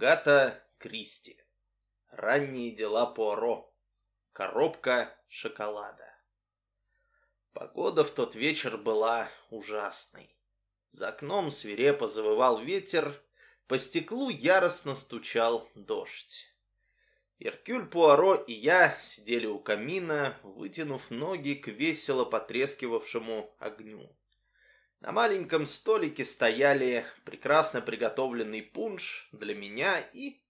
Агата Кристи. Ранние дела Пуаро. Коробка шоколада. Погода в тот вечер была ужасной. За окном свирепо завывал ветер, по стеклу яростно стучал дождь. Иркюль Пуаро и я сидели у камина, вытянув ноги к весело потрескивавшему огню. На маленьком столике стояли прекрасно приготовленный пунш для меня и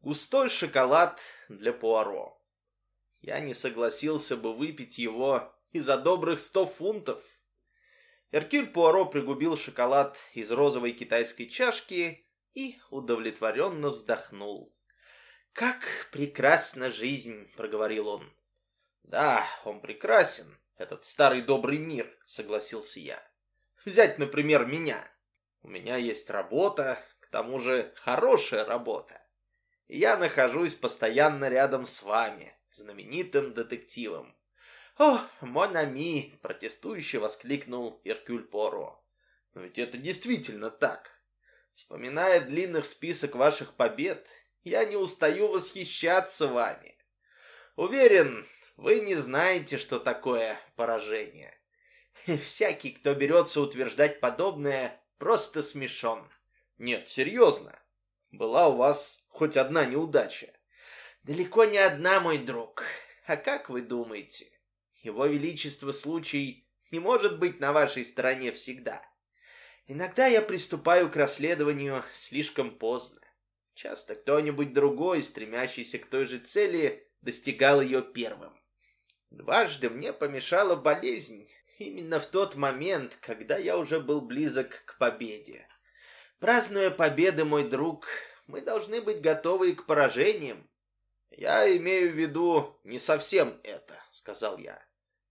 густой шоколад для Пуаро. Я не согласился бы выпить его и за добрых сто фунтов. Эркюль Пуаро пригубил шоколад из розовой китайской чашки и удовлетворенно вздохнул. «Как прекрасна жизнь!» — проговорил он. «Да, он прекрасен, этот старый добрый мир», — согласился я. Взять, например, меня. У меня есть работа, к тому же хорошая работа. Я нахожусь постоянно рядом с вами, знаменитым детективом. «О, Монами!» — протестующе воскликнул Иркюль Поро. «Но ведь это действительно так. Вспоминая длинных список ваших побед, я не устаю восхищаться вами. Уверен, вы не знаете, что такое поражение. Всякий, кто берется утверждать подобное, просто смешон. Нет, серьезно. Была у вас хоть одна неудача? Далеко не одна, мой друг. А как вы думаете? Его Величество случай не может быть на вашей стороне всегда. Иногда я приступаю к расследованию слишком поздно. Часто кто-нибудь другой, стремящийся к той же цели, достигал ее первым. Дважды мне помешала болезнь, Именно в тот момент, когда я уже был близок к победе. Празднуя победы, мой друг, мы должны быть готовы к поражениям. Я имею в виду не совсем это, сказал я.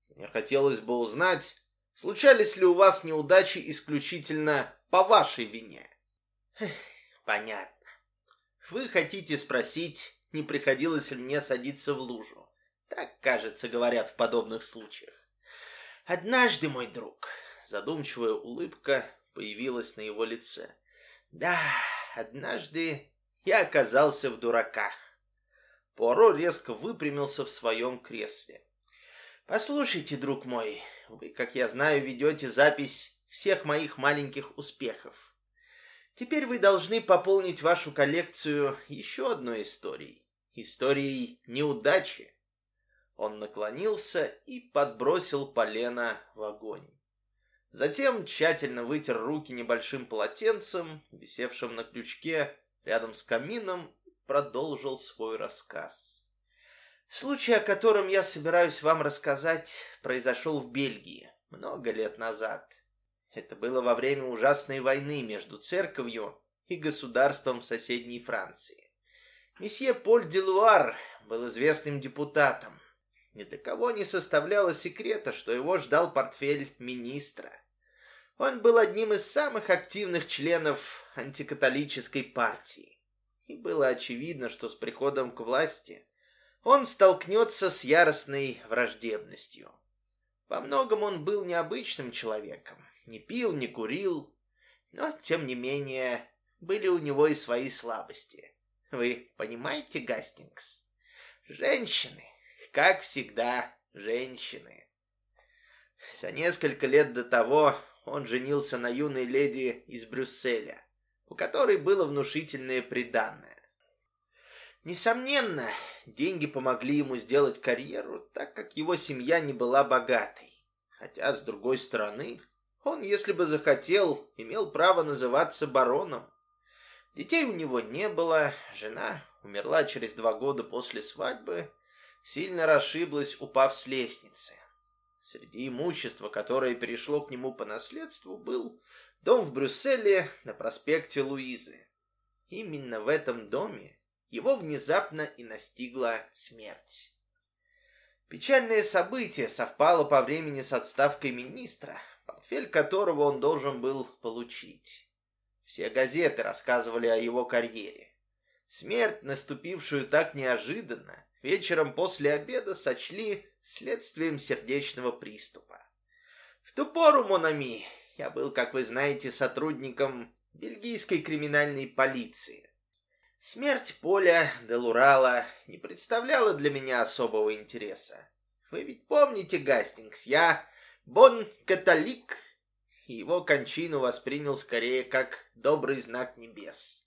Мне хотелось бы узнать, случались ли у вас неудачи исключительно по вашей вине. Понятно. Вы хотите спросить, не приходилось ли мне садиться в лужу. Так, кажется, говорят в подобных случаях. Однажды, мой друг, задумчивая улыбка появилась на его лице. Да, однажды я оказался в дураках. Пуаро резко выпрямился в своем кресле. Послушайте, друг мой, вы, как я знаю, ведете запись всех моих маленьких успехов. Теперь вы должны пополнить вашу коллекцию еще одной историей. Историей неудачи. Он наклонился и подбросил полено в огонь. Затем тщательно вытер руки небольшим полотенцем, висевшим на крючке рядом с камином, и продолжил свой рассказ. Случай, о котором я собираюсь вам рассказать, произошел в Бельгии много лет назад. Это было во время ужасной войны между церковью и государством соседней Франции. Месье Поль Делуар был известным депутатом, ни для кого не составляло секрета, что его ждал портфель министра. Он был одним из самых активных членов антикатолической партии. И было очевидно, что с приходом к власти он столкнется с яростной враждебностью. Во многом он был необычным человеком, не пил, не курил, но, тем не менее, были у него и свои слабости. Вы понимаете, Гастингс? Женщины, как всегда, женщины. За несколько лет до того он женился на юной леди из Брюсселя, у которой было внушительное приданное. Несомненно, деньги помогли ему сделать карьеру, так как его семья не была богатой. Хотя, с другой стороны, он, если бы захотел, имел право называться бароном. Детей у него не было, жена умерла через два года после свадьбы, сильно расшиблась, упав с лестницы. Среди имущества, которое перешло к нему по наследству, был дом в Брюсселе на проспекте Луизы. Именно в этом доме его внезапно и настигла смерть. Печальное событие совпало по времени с отставкой министра, портфель которого он должен был получить. Все газеты рассказывали о его карьере. Смерть, наступившую так неожиданно, вечером после обеда сочли следствием сердечного приступа. В ту пору, Монами, я был, как вы знаете, сотрудником бельгийской криминальной полиции. Смерть Поля де Лурала не представляла для меня особого интереса. Вы ведь помните, Гастингс, я бон-католик, и его кончину воспринял скорее как добрый знак небес.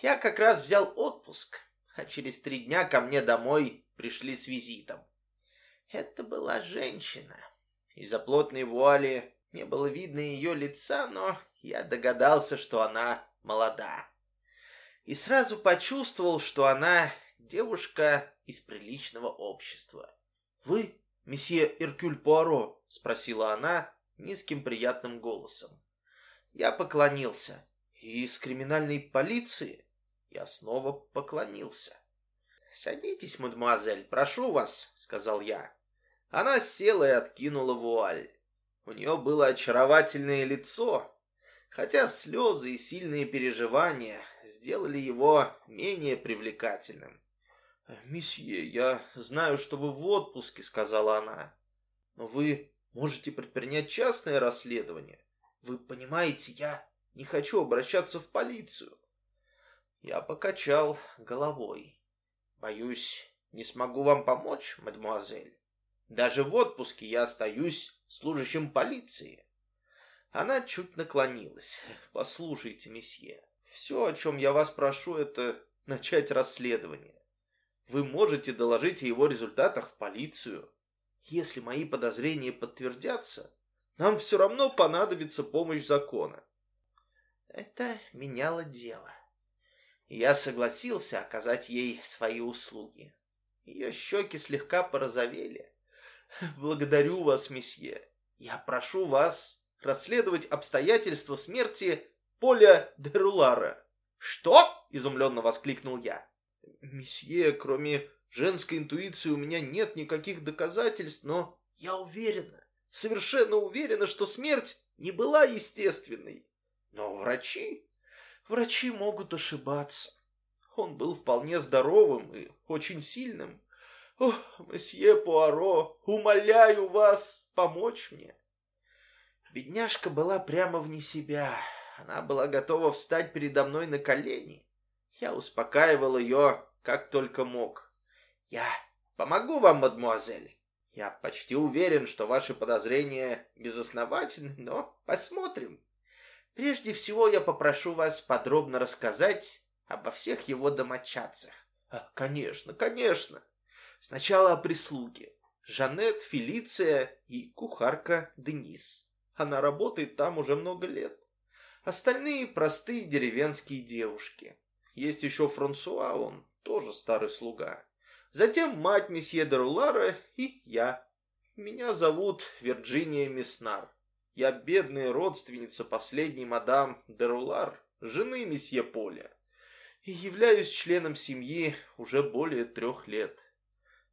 Я как раз взял отпуск, а через три дня ко мне домой пришли с визитом. Это была женщина. Из-за плотной вуали не было видно ее лица, но я догадался, что она молода. И сразу почувствовал, что она девушка из приличного общества. «Вы, месье Иркюль Пуаро?» — спросила она низким приятным голосом. Я поклонился. «Из криминальной полиции?» Я снова поклонился. «Садитесь, мадемуазель, прошу вас», — сказал я. Она села и откинула вуаль. У нее было очаровательное лицо, хотя слезы и сильные переживания сделали его менее привлекательным. «Месье, я знаю, что вы в отпуске», — сказала она. «Но вы можете предпринять частное расследование. Вы понимаете, я не хочу обращаться в полицию». Я покачал головой. «Боюсь, не смогу вам помочь, мадемуазель. Даже в отпуске я остаюсь служащим полиции. Она чуть наклонилась. Послушайте, месье, все, о чем я вас прошу, это начать расследование. Вы можете доложить о его результатах в полицию. Если мои подозрения подтвердятся, нам все равно понадобится помощь закона. Это меняло дело. Я согласился оказать ей свои услуги. Ее щеки слегка порозовели. Благодарю вас, месье. Я прошу вас расследовать обстоятельства смерти Поля де Рулара. Что? Изумленно воскликнул я. Месье, кроме женской интуиции у меня нет никаких доказательств, но я уверена, совершенно уверена, что смерть не была естественной. Но врачи, врачи могут ошибаться. Он был вполне здоровым и очень сильным. О, месье Пуаро, умоляю вас помочь мне. Бедняжка была прямо вне себя. Она была готова встать передо мной на колени. Я успокаивал ее, как только мог. Я помогу вам, мадмуазель. Я почти уверен, что ваши подозрения безосновательны, но посмотрим. Прежде всего я попрошу вас подробно рассказать обо всех его домочадцах. А, конечно, конечно. Сначала о прислуге. Жанет, Фелиция и кухарка Денис. Она работает там уже много лет. Остальные простые деревенские девушки. Есть еще Франсуа, он тоже старый слуга. Затем мать месье Дерулара и я. Меня зовут Вирджиния Меснар. Я бедная родственница последней мадам Дерулар, жены месье Поля. И являюсь членом семьи уже более трех лет.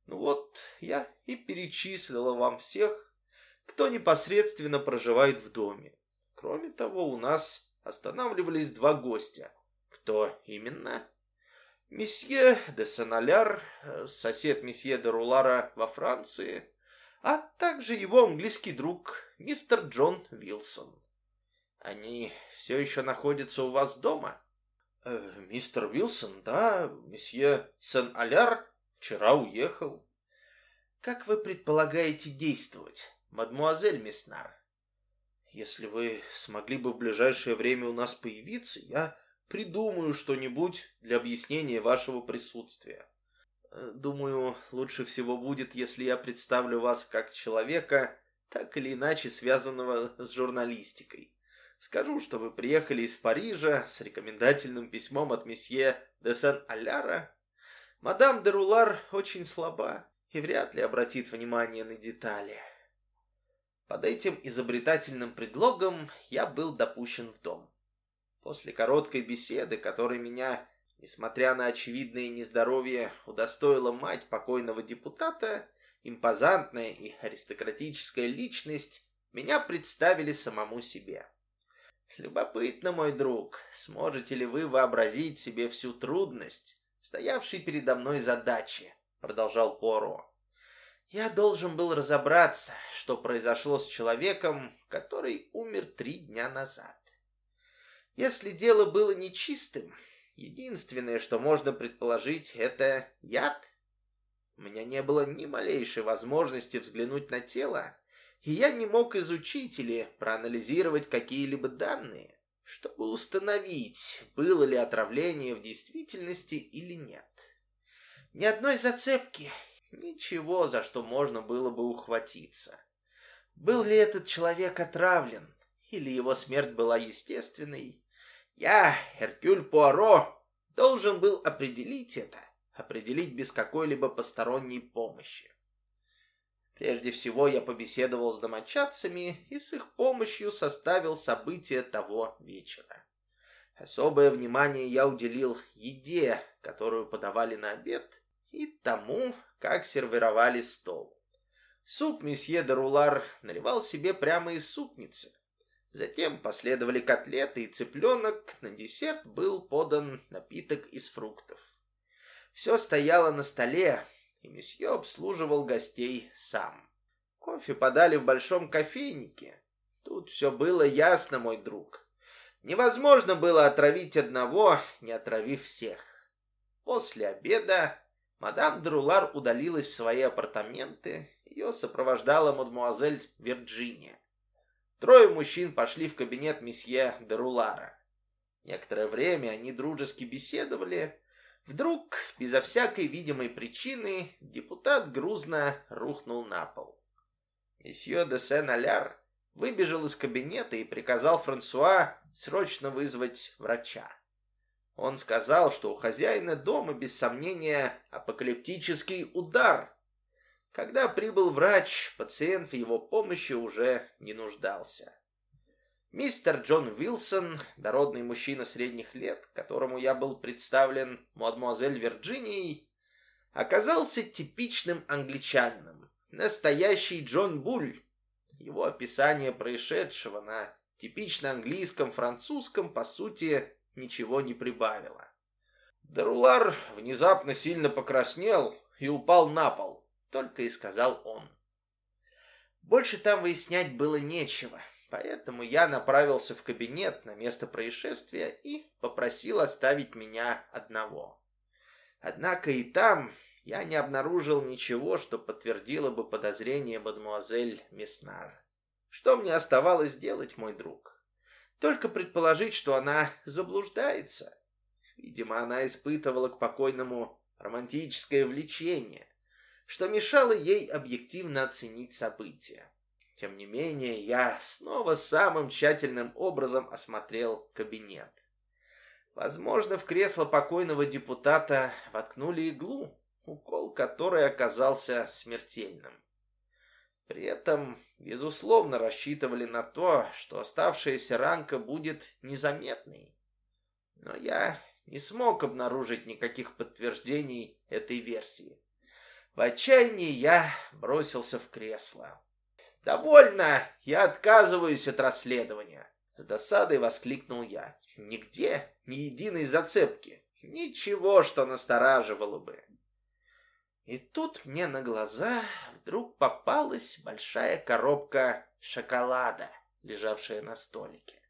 Ну вот, я и перечислила вам всех, кто непосредственно проживает в доме. Кроме того, у нас останавливались два гостя. Кто именно? Месье де Саналяр, э, сосед месье де Рулара во Франции, а также его английский друг мистер Джон Вилсон. Они все еще находятся у вас дома? Э, мистер Вилсон, да, месье Сен-Аляр Вчера уехал. Как вы предполагаете действовать, мадмуазель Меснар? Если вы смогли бы в ближайшее время у нас появиться, я придумаю что-нибудь для объяснения вашего присутствия. Думаю, лучше всего будет, если я представлю вас как человека, так или иначе связанного с журналистикой. Скажу, что вы приехали из Парижа с рекомендательным письмом от месье де Сен-Аляра Мадам де Рулар очень слаба и вряд ли обратит внимание на детали. Под этим изобретательным предлогом я был допущен в дом. После короткой беседы, которой меня, несмотря на очевидное нездоровье, удостоила мать покойного депутата, импозантная и аристократическая личность, меня представили самому себе. Любопытно, мой друг, сможете ли вы вообразить себе всю трудность, стоявшей передо мной задачи, продолжал Поро. Я должен был разобраться, что произошло с человеком, который умер три дня назад. Если дело было нечистым, Единственное, что можно предположить, это яд. У меня не было ни малейшей возможности взглянуть на тело, и я не мог изучить или проанализировать какие-либо данные, чтобы установить, было ли отравление в действительности или нет. Ни одной зацепки, ничего, за что можно было бы ухватиться. Был ли этот человек отравлен, или его смерть была естественной? Я, Эркюль Пуаро, должен был определить это, определить без какой-либо посторонней помощи. Прежде всего я побеседовал с домочадцами и с их помощью составил события того вечера. Особое внимание я уделил еде, которую подавали на обед, и тому, как сервировали стол. Суп месье де Рулар наливал себе прямо из супницы. Затем последовали котлеты и цыпленок, на десерт был подан напиток из фруктов. Все стояло на столе, и месье обслуживал гостей сам. Кофе подали в большом кофейнике. Тут все было ясно, мой друг. Невозможно было отравить одного, не отравив всех. После обеда мадам Друлар удалилась в свои апартаменты. Ее сопровождала мадмуазель Вирджиния. Трое мужчин пошли в кабинет месье Дерулара. Некоторое время они дружески беседовали. Вдруг, безо всякой видимой причины, депутат грузно рухнул на пол. Месье де Сен-Аляр выбежал из кабинета и приказал Франсуа срочно вызвать врача. Он сказал, что у хозяина дома, без сомнения, апокалиптический удар, когда прибыл врач, пациент в его помощи уже не нуждался. Мистер Джон Уилсон, дородный мужчина средних лет, которому я был представлен мадемуазель Вирджинией, оказался типичным англичанином, настоящий Джон Буль. Его описание происшедшего на типично английском французском, по сути, ничего не прибавило. Дарулар внезапно сильно покраснел и упал на пол только и сказал он. Больше там выяснять было нечего, поэтому я направился в кабинет на место происшествия и попросил оставить меня одного. Однако и там я не обнаружил ничего, что подтвердило бы подозрение мадемуазель Меснар. Что мне оставалось делать, мой друг? Только предположить, что она заблуждается. Видимо, она испытывала к покойному романтическое влечение что мешало ей объективно оценить события. Тем не менее, я снова самым тщательным образом осмотрел кабинет. Возможно, в кресло покойного депутата воткнули иглу, укол которой оказался смертельным. При этом, безусловно, рассчитывали на то, что оставшаяся ранка будет незаметной. Но я не смог обнаружить никаких подтверждений этой версии. В отчаянии я бросился в кресло. «Довольно! Я отказываюсь от расследования!» С досадой воскликнул я. «Нигде ни единой зацепки. Ничего, что настораживало бы». И тут мне на глаза вдруг попалась большая коробка шоколада, лежавшая на столике.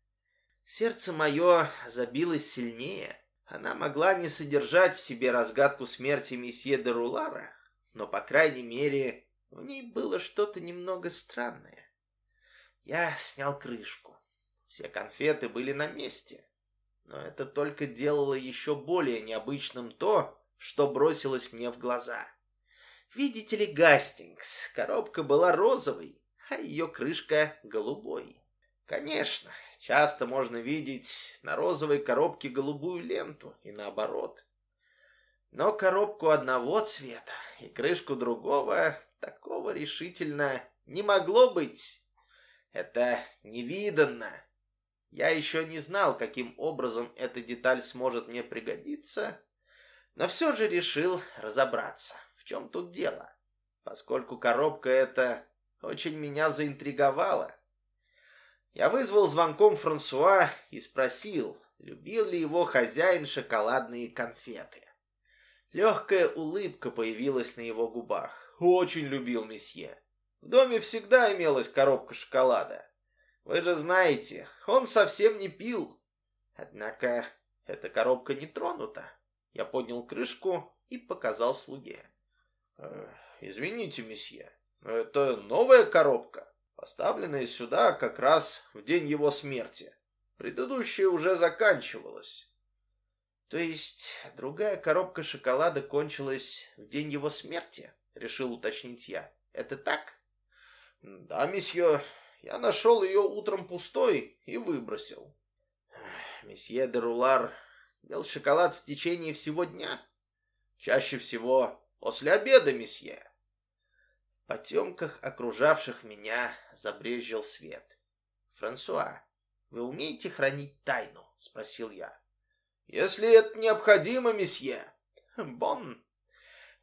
Сердце мое забилось сильнее. Она могла не содержать в себе разгадку смерти месье де Рулара, но, по крайней мере, в ней было что-то немного странное. Я снял крышку. Все конфеты были на месте. Но это только делало еще более необычным то, что бросилось мне в глаза. Видите ли, Гастингс, коробка была розовой, а ее крышка голубой. Конечно, часто можно видеть на розовой коробке голубую ленту и наоборот. Но коробку одного цвета и крышку другого такого решительно не могло быть. Это невиданно. Я еще не знал, каким образом эта деталь сможет мне пригодиться, но все же решил разобраться, в чем тут дело, поскольку коробка эта очень меня заинтриговала. Я вызвал звонком Франсуа и спросил, любил ли его хозяин шоколадные конфеты. Легкая улыбка появилась на его губах. Очень любил месье. В доме всегда имелась коробка шоколада. Вы же знаете, он совсем не пил. Однако Эта коробка не тронута. Я поднял крышку и показал слуге. «Э, «Извините, месье, это новая коробка, поставленная сюда как раз в день его смерти. Предыдущая уже заканчивалась». «То есть другая коробка шоколада кончилась в день его смерти?» — решил уточнить я. «Это так?» «Да, месье, я нашел ее утром пустой и выбросил». «Месье де Рулар ел шоколад в течение всего дня?» «Чаще всего после обеда, месье». В потемках, окружавших меня, забрезжил свет. «Франсуа, вы умеете хранить тайну?» — спросил я. «Если это необходимо, месье». «Бон,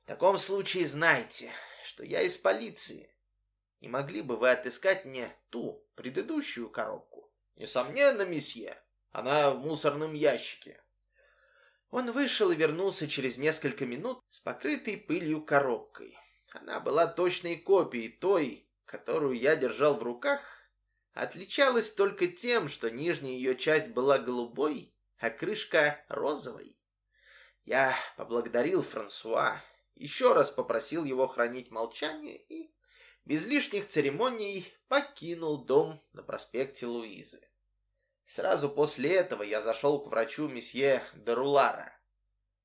в таком случае знайте, что я из полиции. Не могли бы вы отыскать мне ту, предыдущую коробку?» «Несомненно, месье. Она в мусорном ящике». Он вышел и вернулся через несколько минут с покрытой пылью коробкой. Она была точной копией той, которую я держал в руках, отличалась только тем, что нижняя ее часть была голубой, а крышка розовой. Я поблагодарил Франсуа, еще раз попросил его хранить молчание и без лишних церемоний покинул дом на проспекте Луизы. Сразу после этого я зашел к врачу месье Дарулара.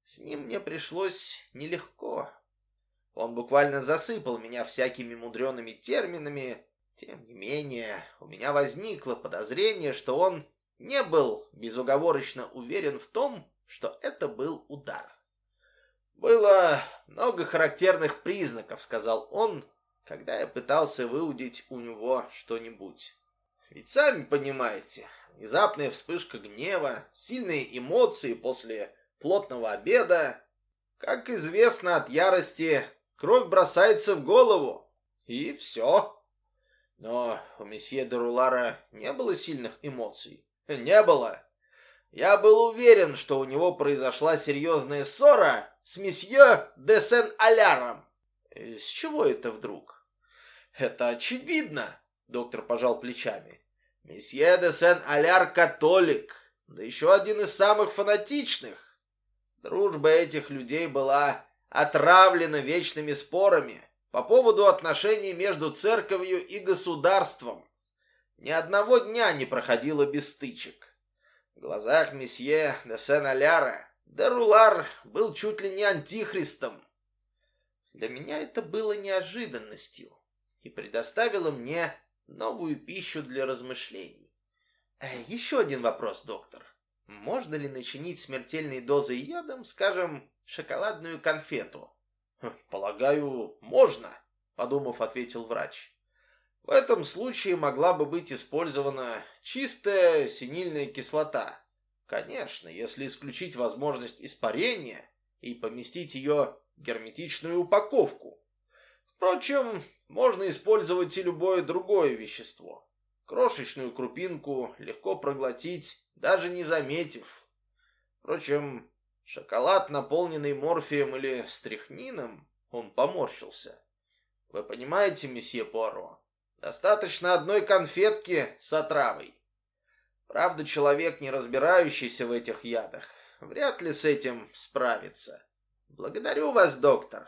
С ним мне пришлось нелегко. Он буквально засыпал меня всякими мудреными терминами. Тем не менее, у меня возникло подозрение, что он не был безуговорочно уверен в том, что это был удар. «Было много характерных признаков», — сказал он, когда я пытался выудить у него что-нибудь. «Ведь сами понимаете, внезапная вспышка гнева, сильные эмоции после плотного обеда. Как известно, от ярости кровь бросается в голову, и все». Но у месье Дерулара не было сильных эмоций. Не было. Я был уверен, что у него произошла серьезная ссора с месье де Сен-Аляром. С чего это вдруг? Это очевидно, доктор пожал плечами. Месье де Сен-Аляр католик, да еще один из самых фанатичных. Дружба этих людей была отравлена вечными спорами по поводу отношений между церковью и государством. Ни одного дня не проходило без стычек. В глазах месье де Сен-Аляра Дерулар был чуть ли не антихристом. Для меня это было неожиданностью и предоставило мне новую пищу для размышлений. Э, еще один вопрос, доктор. Можно ли начинить смертельной дозой ядом, скажем, шоколадную конфету? Хм, полагаю, можно, подумав, ответил врач. В этом случае могла бы быть использована чистая синильная кислота. Конечно, если исключить возможность испарения и поместить ее в герметичную упаковку. Впрочем, можно использовать и любое другое вещество. Крошечную крупинку легко проглотить, даже не заметив. Впрочем, шоколад, наполненный морфием или стрихнином, он поморщился. Вы понимаете, месье Пуаро, Достаточно одной конфетки с отравой. Правда, человек, не разбирающийся в этих ядах, вряд ли с этим справится. Благодарю вас, доктор.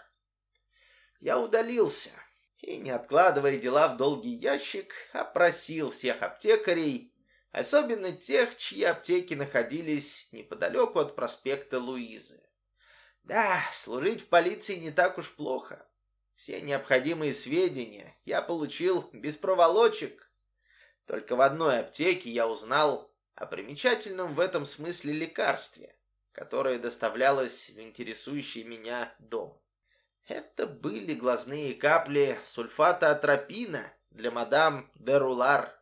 Я удалился и, не откладывая дела в долгий ящик, опросил всех аптекарей, особенно тех, чьи аптеки находились неподалеку от проспекта Луизы. Да, служить в полиции не так уж плохо. Все необходимые сведения я получил без проволочек. Только в одной аптеке я узнал о примечательном в этом смысле лекарстве, которое доставлялось в интересующий меня дом. Это были глазные капли сульфата атропина для мадам де Рулар.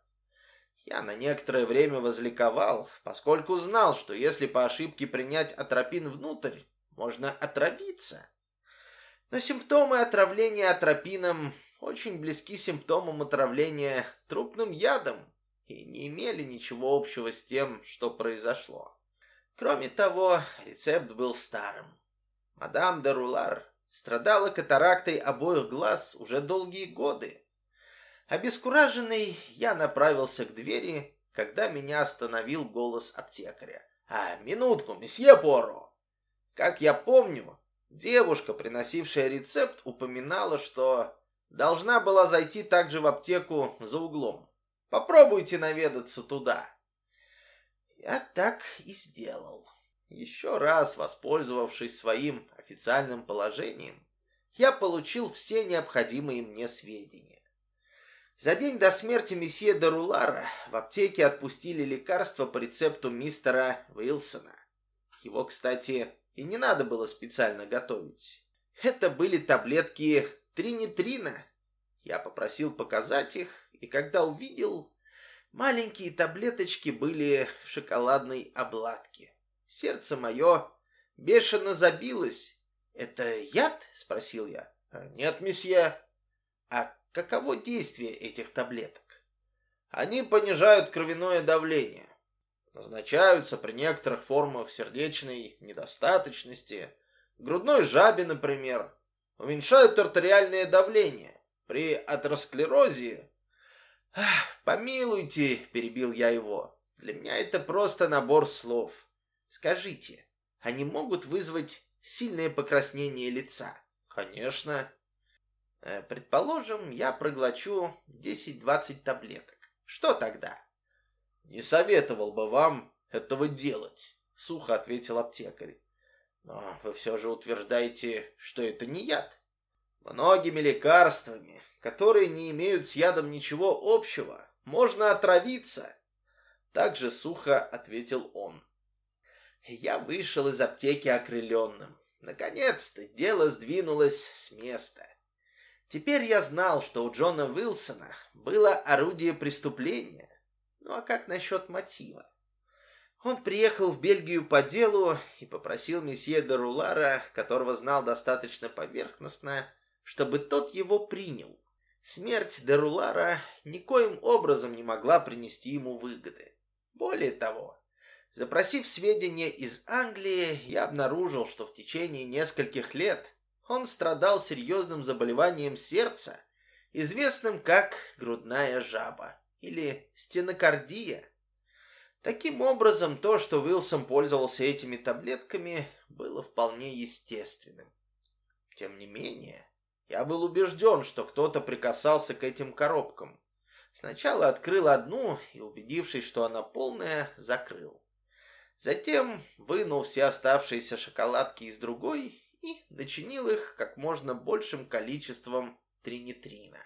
Я на некоторое время возликовал, поскольку знал, что если по ошибке принять атропин внутрь, можно отравиться. Но симптомы отравления атропином очень близки симптомам отравления трупным ядом и не имели ничего общего с тем, что произошло. Кроме того, рецепт был старым. Мадам де Рулар страдала катарактой обоих глаз уже долгие годы. Обескураженный, я направился к двери, когда меня остановил голос аптекаря. А, минутку, месье Поро. Как я помню, девушка, приносившая рецепт, упоминала, что должна была зайти также в аптеку за углом. Попробуйте наведаться туда. Я так и сделал. Еще раз воспользовавшись своим официальным положением, я получил все необходимые мне сведения. За день до смерти месье Дарулара в аптеке отпустили лекарства по рецепту мистера Уилсона. Его, кстати, и не надо было специально готовить. Это были таблетки тринитрина. Я попросил показать их, и когда увидел, маленькие таблеточки были в шоколадной обладке. Сердце мое бешено забилось. «Это яд?» — спросил я. «Нет, месье». «А Каково действие этих таблеток? Они понижают кровяное давление. Назначаются при некоторых формах сердечной недостаточности, грудной жабе, например. Уменьшают артериальное давление. При атеросклерозе... Помилуйте, перебил я его. Для меня это просто набор слов. Скажите, они могут вызвать сильное покраснение лица? Конечно. Э, предположим, я проглочу 10-20 таблеток. Что тогда? Не советовал бы вам этого делать, сухо ответил аптекарь. Но вы все же утверждаете, что это не яд. Многими лекарствами, которые не имеют с ядом ничего общего, можно отравиться. Так же сухо ответил он. Я вышел из аптеки окрыленным. Наконец-то дело сдвинулось с места. Теперь я знал, что у Джона Уилсона было орудие преступления. Ну а как насчет мотива? Он приехал в Бельгию по делу и попросил месье де Рулара, которого знал достаточно поверхностно, чтобы тот его принял. Смерть де Рулара никоим образом не могла принести ему выгоды. Более того, запросив сведения из Англии, я обнаружил, что в течение нескольких лет он страдал серьезным заболеванием сердца, известным как грудная жаба или стенокардия. Таким образом, то, что Уилсон пользовался этими таблетками, было вполне естественным. Тем не менее, я был убежден, что кто-то прикасался к этим коробкам. Сначала открыл одну и, убедившись, что она полная, закрыл. Затем вынул все оставшиеся шоколадки из другой и начинил их как можно большим количеством тринитрина.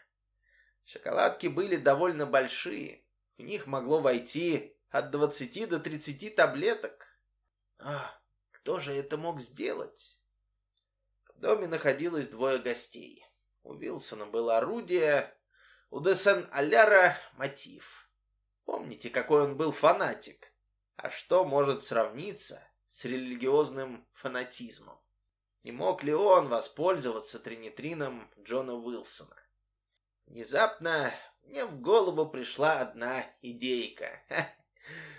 Шоколадки были довольно большие, в них могло войти от 20 до 30 таблеток. А, кто же это мог сделать? В доме находилось двое гостей. У Вилсона было орудие, у Десен-Аляра мотив. Помните, какой он был фанатик? А что может сравниться с религиозным фанатизмом? Не мог ли он воспользоваться тринитрином Джона Уилсона? Внезапно мне в голову пришла одна идейка.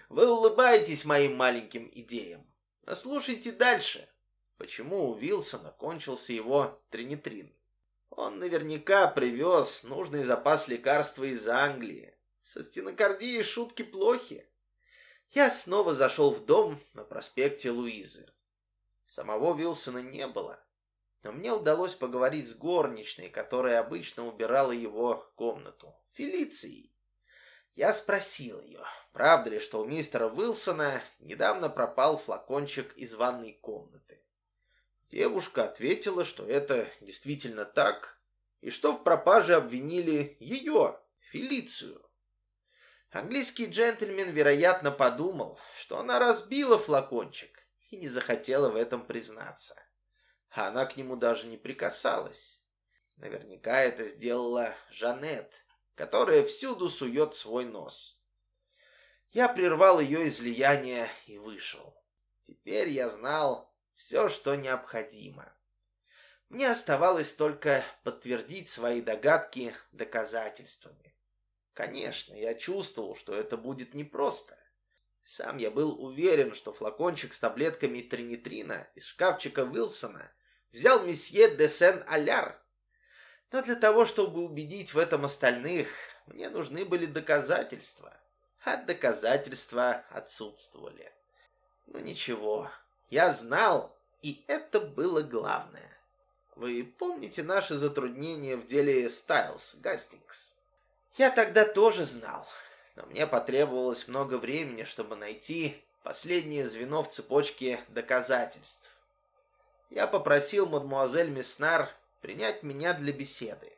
Вы улыбаетесь моим маленьким идеям. Но слушайте дальше. Почему у Уилсона кончился его тринитрин? Он наверняка привез нужный запас лекарства из Англии. Со стенокардией шутки плохи. Я снова зашел в дом на проспекте Луизы. Самого Вилсона не было, но мне удалось поговорить с горничной, которая обычно убирала его комнату, Фелицией. Я спросил ее, правда ли, что у мистера Уилсона недавно пропал флакончик из ванной комнаты. Девушка ответила, что это действительно так, и что в пропаже обвинили ее, Фелицию. Английский джентльмен, вероятно, подумал, что она разбила флакончик и не захотела в этом признаться. А она к нему даже не прикасалась. Наверняка это сделала Жанет, которая всюду сует свой нос. Я прервал ее излияние и вышел. Теперь я знал все, что необходимо. Мне оставалось только подтвердить свои догадки доказательствами. Конечно, я чувствовал, что это будет непросто. Сам я был уверен, что флакончик с таблетками тринитрина из шкафчика Уилсона взял месье де Сен-Аляр. Но для того, чтобы убедить в этом остальных, мне нужны были доказательства. А доказательства отсутствовали. Ну ничего, я знал, и это было главное. Вы помните наши затруднения в деле Стайлс, Гастингс? Я тогда тоже знал, но мне потребовалось много времени, чтобы найти последнее звено в цепочке доказательств. Я попросил мадмуазель Меснар принять меня для беседы.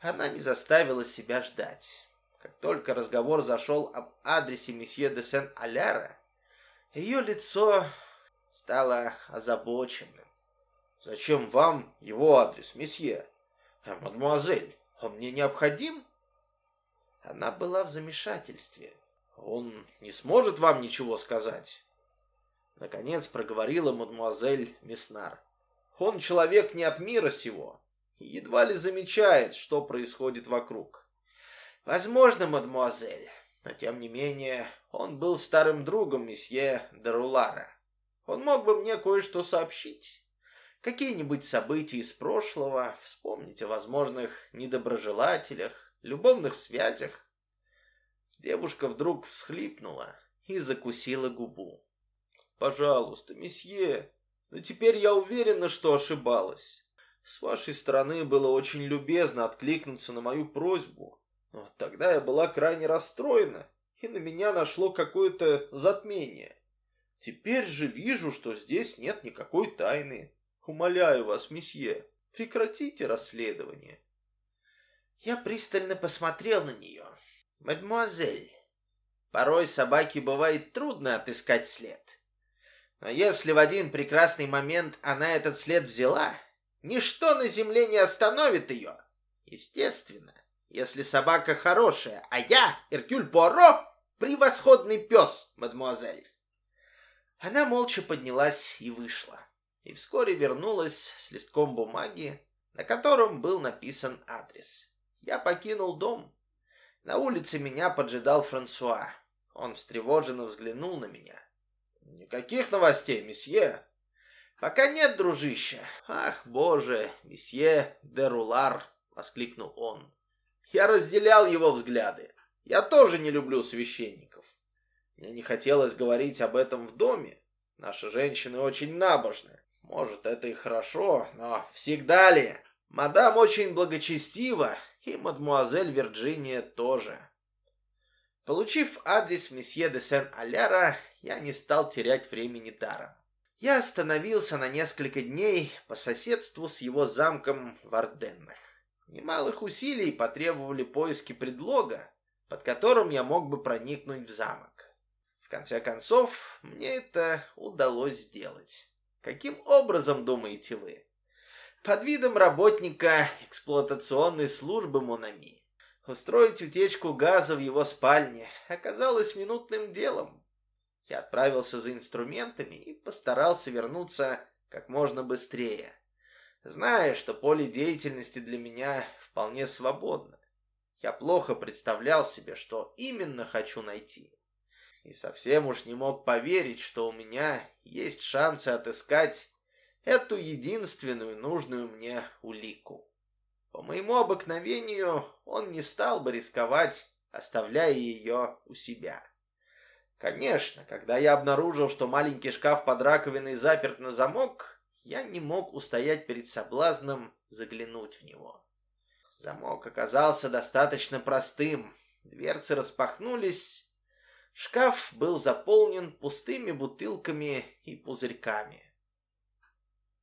Она не заставила себя ждать. Как только разговор зашел об адресе месье де Сен-Аляра, ее лицо стало озабоченным. «Зачем вам его адрес, месье? А, мадемуазель, он мне необходим?» Она была в замешательстве. «Он не сможет вам ничего сказать?» Наконец проговорила мадемуазель Меснар. «Он человек не от мира сего едва ли замечает, что происходит вокруг. Возможно, мадемуазель, но тем не менее он был старым другом месье Дарулара. Он мог бы мне кое-что сообщить. Какие-нибудь события из прошлого, вспомнить о возможных недоброжелателях, любовных связях. Девушка вдруг всхлипнула и закусила губу. «Пожалуйста, месье, но теперь я уверена, что ошибалась. С вашей стороны было очень любезно откликнуться на мою просьбу. Но тогда я была крайне расстроена, и на меня нашло какое-то затмение. Теперь же вижу, что здесь нет никакой тайны. Умоляю вас, месье, прекратите расследование. Я пристально посмотрел на нее. Мадемуазель, порой собаке бывает трудно отыскать след. Но если в один прекрасный момент она этот след взяла, ничто на земле не остановит ее. Естественно, если собака хорошая, а я, Эркюль Пуаро, превосходный пес, мадемуазель. Она молча поднялась и вышла. И вскоре вернулась с листком бумаги, на котором был написан адрес. Я покинул дом. На улице меня поджидал Франсуа. Он встревоженно взглянул на меня. «Никаких новостей, месье?» «Пока нет, дружище». «Ах, боже, месье Дерулар!» — воскликнул он. Я разделял его взгляды. Я тоже не люблю священников. Мне не хотелось говорить об этом в доме. Наши женщины очень набожны. Может, это и хорошо, но всегда ли? Мадам очень благочестива, и мадмуазель Вирджиния тоже. Получив адрес месье де Сен-Аляра, я не стал терять времени даром. Я остановился на несколько дней по соседству с его замком в Арденнах. Немалых усилий потребовали поиски предлога, под которым я мог бы проникнуть в замок. В конце концов, мне это удалось сделать. Каким образом, думаете вы? Под видом работника эксплуатационной службы Монами. Устроить утечку газа в его спальне оказалось минутным делом. Я отправился за инструментами и постарался вернуться как можно быстрее зная, что поле деятельности для меня вполне свободно. Я плохо представлял себе, что именно хочу найти. И совсем уж не мог поверить, что у меня есть шансы отыскать эту единственную нужную мне улику. По моему обыкновению он не стал бы рисковать, оставляя ее у себя. Конечно, когда я обнаружил, что маленький шкаф под раковиной заперт на замок, я не мог устоять перед соблазном заглянуть в него. Замок оказался достаточно простым. Дверцы распахнулись. Шкаф был заполнен пустыми бутылками и пузырьками.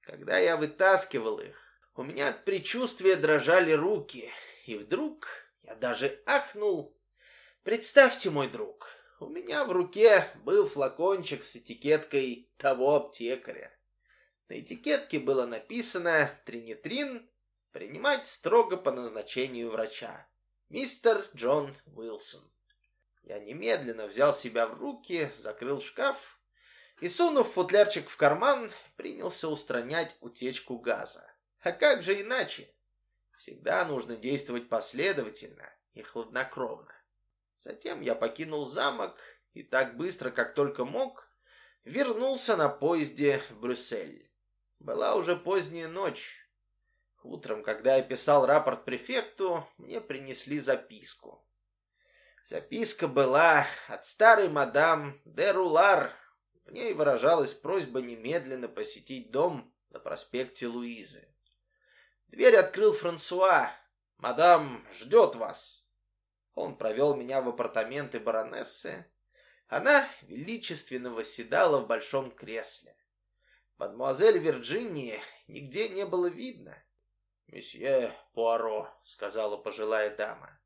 Когда я вытаскивал их, у меня от предчувствия дрожали руки, и вдруг я даже ахнул. Представьте, мой друг, у меня в руке был флакончик с этикеткой того аптекаря. На этикетке было написано «Тринитрин. Принимать строго по назначению врача. Мистер Джон Уилсон». Я немедленно взял себя в руки, закрыл шкаф и, сунув футлярчик в карман, принялся устранять утечку газа. А как же иначе? Всегда нужно действовать последовательно и хладнокровно. Затем я покинул замок и так быстро, как только мог, вернулся на поезде в Брюссель. Была уже поздняя ночь. Утром, когда я писал рапорт префекту, мне принесли записку. Записка была от старой мадам де Рулар, В ней выражалась просьба немедленно посетить дом на проспекте Луизы. Дверь открыл Франсуа. «Мадам ждет вас». Он провел меня в апартаменты баронессы. Она величественно восседала в большом кресле. Мадемуазель Вирджинии нигде не было видно. «Месье Пуаро», — сказала пожилая дама,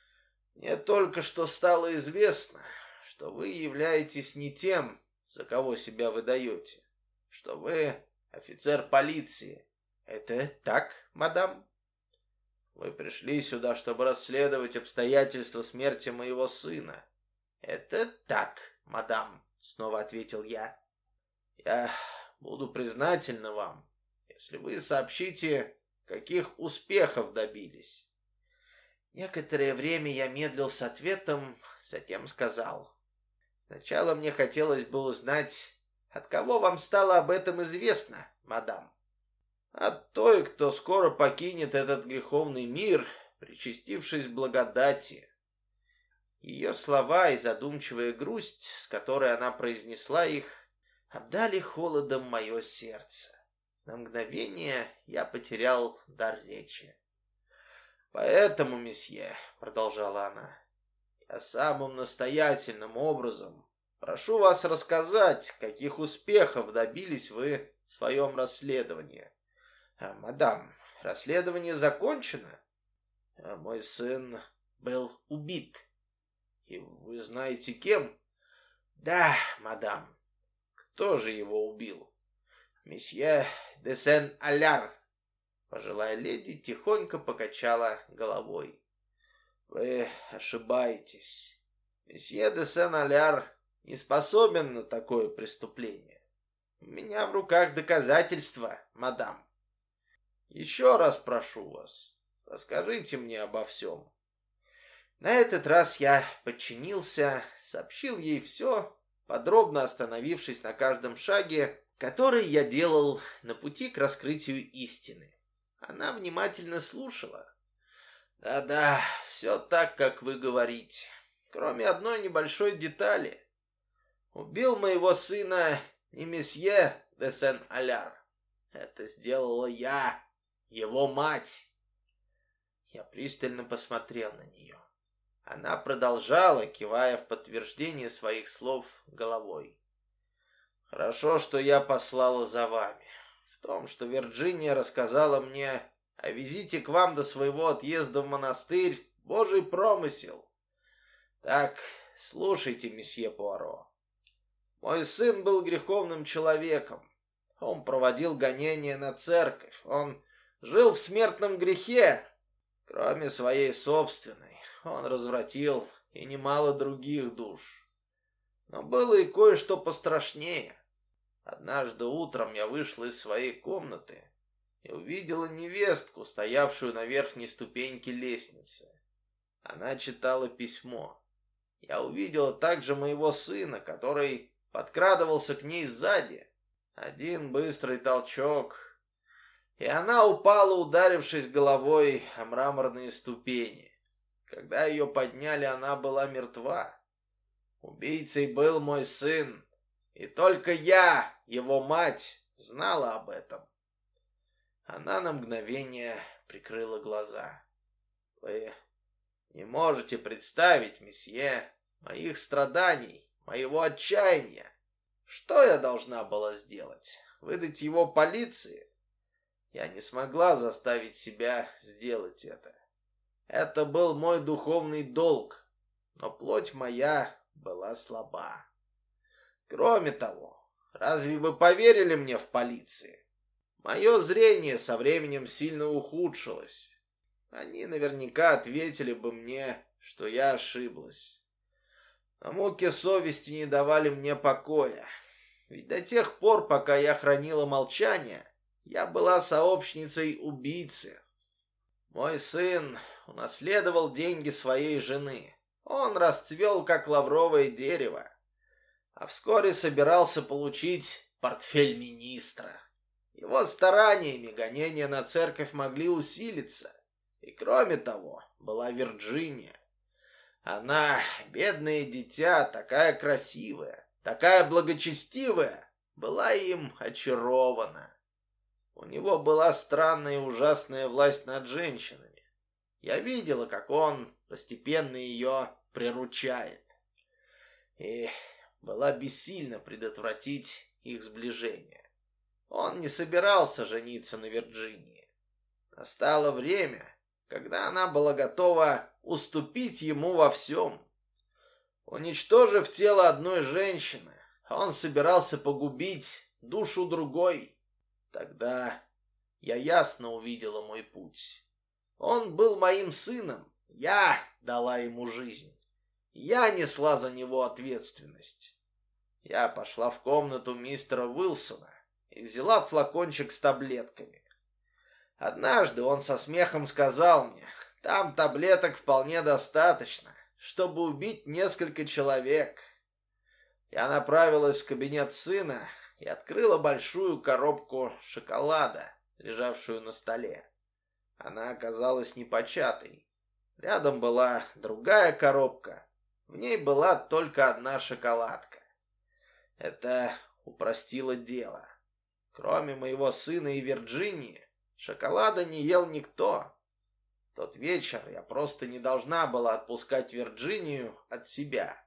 — «мне только что стало известно, что вы являетесь не тем, за кого себя выдаете, что вы офицер полиции. Это так, мадам?» «Вы пришли сюда, чтобы расследовать обстоятельства смерти моего сына». «Это так, мадам», — снова ответил я. «Я буду признательна вам, если вы сообщите каких успехов добились. Некоторое время я медлил с ответом, затем сказал. Сначала мне хотелось бы узнать, от кого вам стало об этом известно, мадам. От той, кто скоро покинет этот греховный мир, причастившись благодати. Ее слова и задумчивая грусть, с которой она произнесла их, обдали холодом мое сердце. На мгновение я потерял дар речи. «Поэтому, месье», — продолжала она, — «я самым настоятельным образом прошу вас рассказать, каких успехов добились вы в своем расследовании». А, «Мадам, расследование закончено. А мой сын был убит. И вы знаете, кем?» «Да, мадам. Кто же его убил?» «Месье де Сен-Аляр!» Пожилая леди тихонько покачала головой. «Вы ошибаетесь. Месье де Сен-Аляр не способен на такое преступление. У меня в руках доказательства, мадам. Еще раз прошу вас, расскажите мне обо всем». На этот раз я подчинился, сообщил ей все, подробно остановившись на каждом шаге, который я делал на пути к раскрытию истины. Она внимательно слушала. «Да-да, все так, как вы говорите, кроме одной небольшой детали. Убил моего сына не месье де Сен-Аляр. Это сделала я, его мать». Я пристально посмотрел на нее. Она продолжала, кивая в подтверждение своих слов головой. Хорошо, что я послала за вами. В том, что Вирджиния рассказала мне о визите к вам до своего отъезда в монастырь, божий промысел. Так, слушайте, месье Пуаро. Мой сын был греховным человеком. Он проводил гонения на церковь. Он жил в смертном грехе, кроме своей собственной. Он развратил и немало других душ. Но было и кое-что пострашнее. Однажды утром я вышла из своей комнаты и увидела невестку, стоявшую на верхней ступеньке лестницы. Она читала письмо. Я увидела также моего сына, который подкрадывался к ней сзади. Один быстрый толчок, и она упала, ударившись головой о мраморные ступени. Когда ее подняли, она была мертва. Убийцей был мой сын, и только я, его мать, знала об этом. Она на мгновение прикрыла глаза. Вы не можете представить, месье, моих страданий, моего отчаяния. Что я должна была сделать? Выдать его полиции? Я не смогла заставить себя сделать это. Это был мой духовный долг, но плоть моя была слаба. Кроме того, разве вы поверили мне в полиции? Мое зрение со временем сильно ухудшилось. Они наверняка ответили бы мне, что я ошиблась. А муки совести не давали мне покоя. Ведь до тех пор, пока я хранила молчание, я была сообщницей убийцы. Мой сын унаследовал деньги своей жены. Он расцвел, как лавровое дерево а вскоре собирался получить портфель министра. Его стараниями гонения на церковь могли усилиться. И кроме того, была Вирджиния. Она, бедное дитя, такая красивая, такая благочестивая, была им очарована. У него была странная и ужасная власть над женщинами. Я видела, как он постепенно ее приручает. И была бессильна предотвратить их сближение. Он не собирался жениться на Вирджинии. Настало время, когда она была готова уступить ему во всем. Уничтожив тело одной женщины, он собирался погубить душу другой. Тогда я ясно увидела мой путь. Он был моим сыном, я дала ему жизнь. Я несла за него ответственность. Я пошла в комнату мистера Уилсона и взяла флакончик с таблетками. Однажды он со смехом сказал мне, там таблеток вполне достаточно, чтобы убить несколько человек. Я направилась в кабинет сына и открыла большую коробку шоколада, лежавшую на столе. Она оказалась непочатой. Рядом была другая коробка. В ней была только одна шоколадка. Это упростило дело. Кроме моего сына и Вирджинии, шоколада не ел никто. тот вечер я просто не должна была отпускать Вирджинию от себя.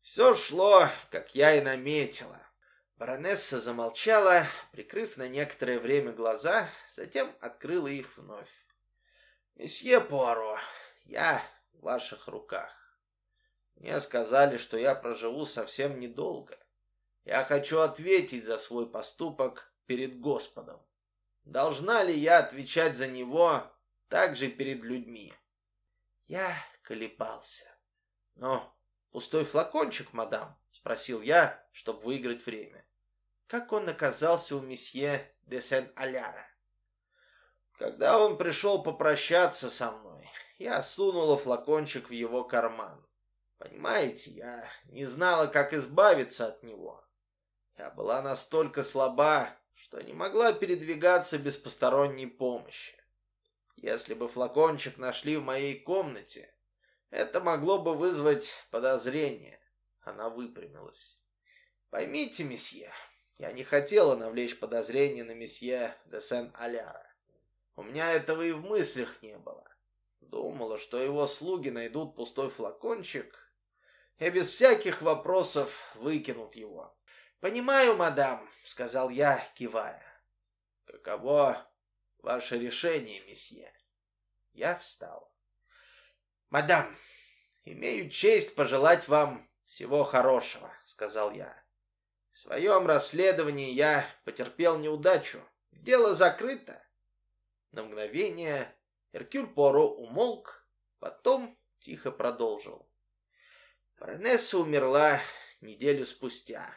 Все шло, как я и наметила. Баронесса замолчала, прикрыв на некоторое время глаза, затем открыла их вновь. «Месье Пуаро, я в ваших руках. Мне сказали, что я проживу совсем недолго. Я хочу ответить за свой поступок перед Господом. Должна ли я отвечать за него также перед людьми? Я колебался. Но пустой флакончик, мадам, спросил я, чтобы выиграть время. Как он оказался у месье де Сен-Аляра? Когда он пришел попрощаться со мной, я сунула флакончик в его карман. Понимаете, я не знала, как избавиться от него. Я была настолько слаба, что не могла передвигаться без посторонней помощи. Если бы флакончик нашли в моей комнате, это могло бы вызвать подозрение. Она выпрямилась. Поймите, месье, я не хотела навлечь подозрение на месье де Сен-Аляра. У меня этого и в мыслях не было. Думала, что его слуги найдут пустой флакончик и без всяких вопросов выкинут его. «Понимаю, мадам», — сказал я, кивая. «Каково ваше решение, месье?» Я встал. «Мадам, имею честь пожелать вам всего хорошего», — сказал я. «В своем расследовании я потерпел неудачу. Дело закрыто». На мгновение Эркюль Поро умолк, потом тихо продолжил. Баронесса умерла неделю спустя.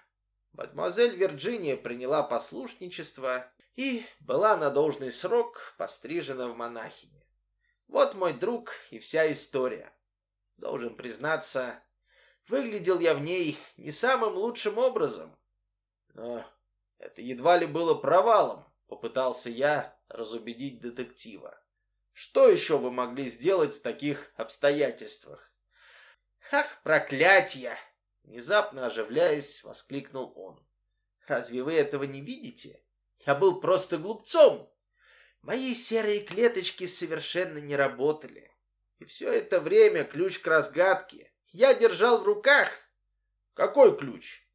Мадемуазель Вирджиния приняла послушничество и была на должный срок пострижена в монахине. Вот мой друг и вся история. Должен признаться, выглядел я в ней не самым лучшим образом. Но это едва ли было провалом, попытался я разубедить детектива. Что еще вы могли сделать в таких обстоятельствах? Ах, проклятье! Внезапно оживляясь, воскликнул он. «Разве вы этого не видите? Я был просто глупцом. Мои серые клеточки совершенно не работали. И все это время ключ к разгадке я держал в руках. Какой ключ?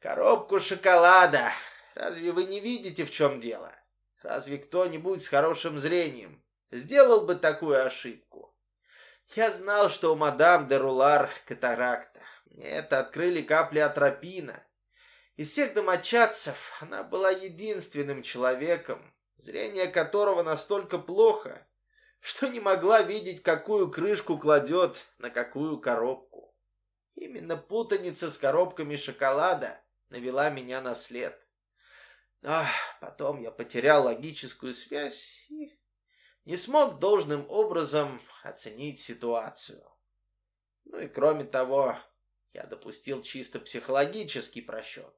Коробку шоколада. Разве вы не видите, в чем дело? Разве кто-нибудь с хорошим зрением сделал бы такую ошибку? Я знал, что у мадам де Рулар катаракта. Это открыли капли атропина. Из всех домочадцев она была единственным человеком, зрение которого настолько плохо, что не могла видеть, какую крышку кладет на какую коробку. Именно путаница с коробками шоколада навела меня на след. А потом я потерял логическую связь и не смог должным образом оценить ситуацию. Ну и кроме того, я допустил чисто психологический просчет.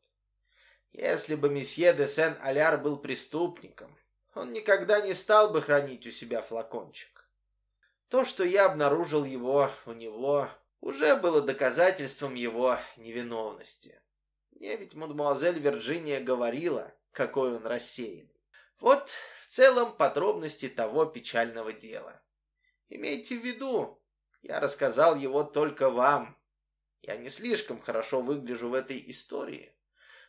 Если бы месье де Сен-Аляр был преступником, он никогда не стал бы хранить у себя флакончик. То, что я обнаружил его у него, уже было доказательством его невиновности. Мне ведь мадемуазель Вирджиния говорила, какой он рассеянный. Вот в целом подробности того печального дела. Имейте в виду, я рассказал его только вам. Я не слишком хорошо выгляжу в этой истории.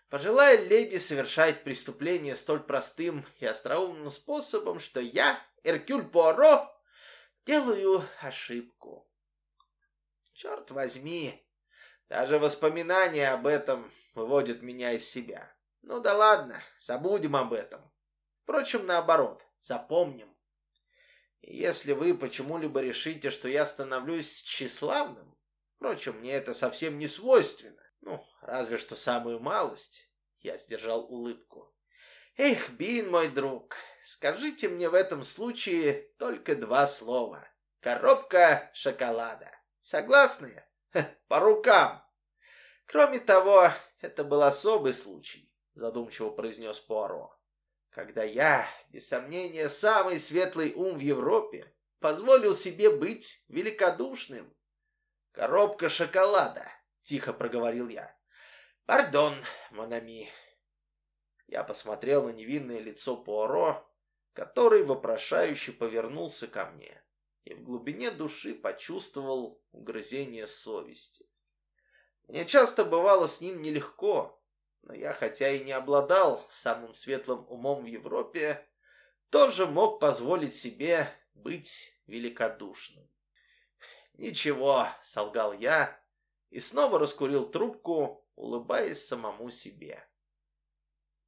Пожелая леди совершать преступление столь простым и остроумным способом, что я, Эркюль Пуаро, делаю ошибку. Черт возьми, даже воспоминания об этом выводят меня из себя. Ну да ладно, забудем об этом. Впрочем, наоборот, запомним. Если вы почему-либо решите, что я становлюсь тщеславным, впрочем, мне это совсем не свойственно, ну, разве что самую малость, я сдержал улыбку. Эх, Бин, мой друг, скажите мне в этом случае только два слова. Коробка шоколада. Согласны? По рукам. Кроме того, это был особый случай, задумчиво произнес Пуаро. Когда я, без сомнения, самый светлый ум в Европе, позволил себе быть великодушным. Коробка шоколада, тихо проговорил я. Пардон, Монами. Я посмотрел на невинное лицо Пуаро, который вопрошающе повернулся ко мне и в глубине души почувствовал угрызение совести. Мне часто бывало с ним нелегко, но я, хотя и не обладал самым светлым умом в Европе, тоже мог позволить себе быть великодушным. «Ничего», — солгал я и снова раскурил трубку, улыбаясь самому себе.